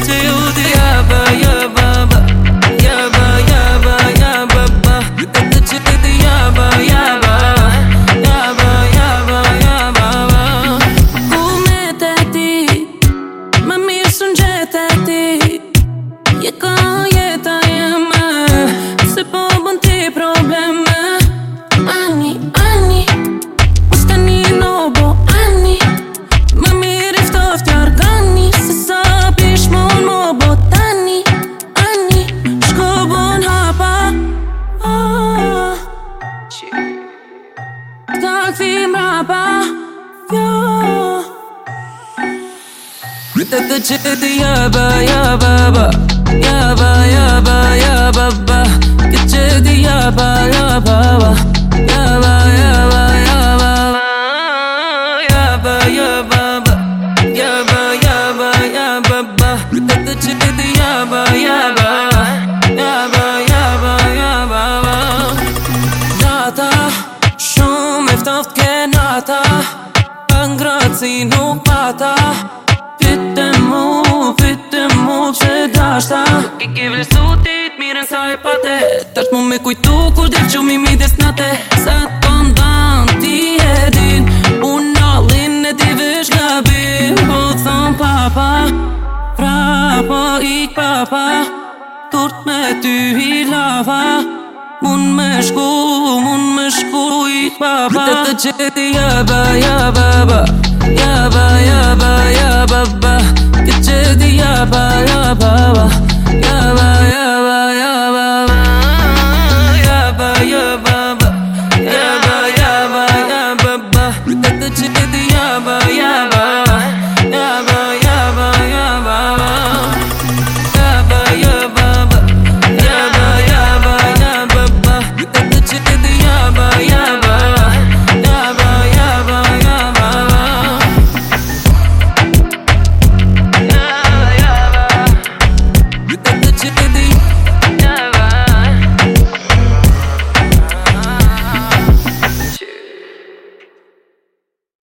to you timbraba yo Tata chiti ya ba ya ba ba ya ba ya ba ya ba ba Kichiti ya ba ya ba ba ya ba ya ba ya ba ba ya ba ya ba ba ya ba ya ba ya ba ba Tata chiti ya ba ya ba pata Angraci nuk pata Pite mu, pite mu që dashta Nuk i ke vlesu miren sa e pate Tash mu me kujtu kur shdil që mi mi des nate Sa të ton ban ti edin Unë allin alin e ti vysh nga Po thon papa Fra po ik papa Turt me ty i lava Unë me shkull Big Papa Tek çekti ya ba ya ba Ya ba ya ba ya ba Tek çekti ya ba ya baba Ya ba ya ba ya baba Ya ba ya baba Ya ba ya ba ya baba Tek çekti ya ba ya baba Ya ba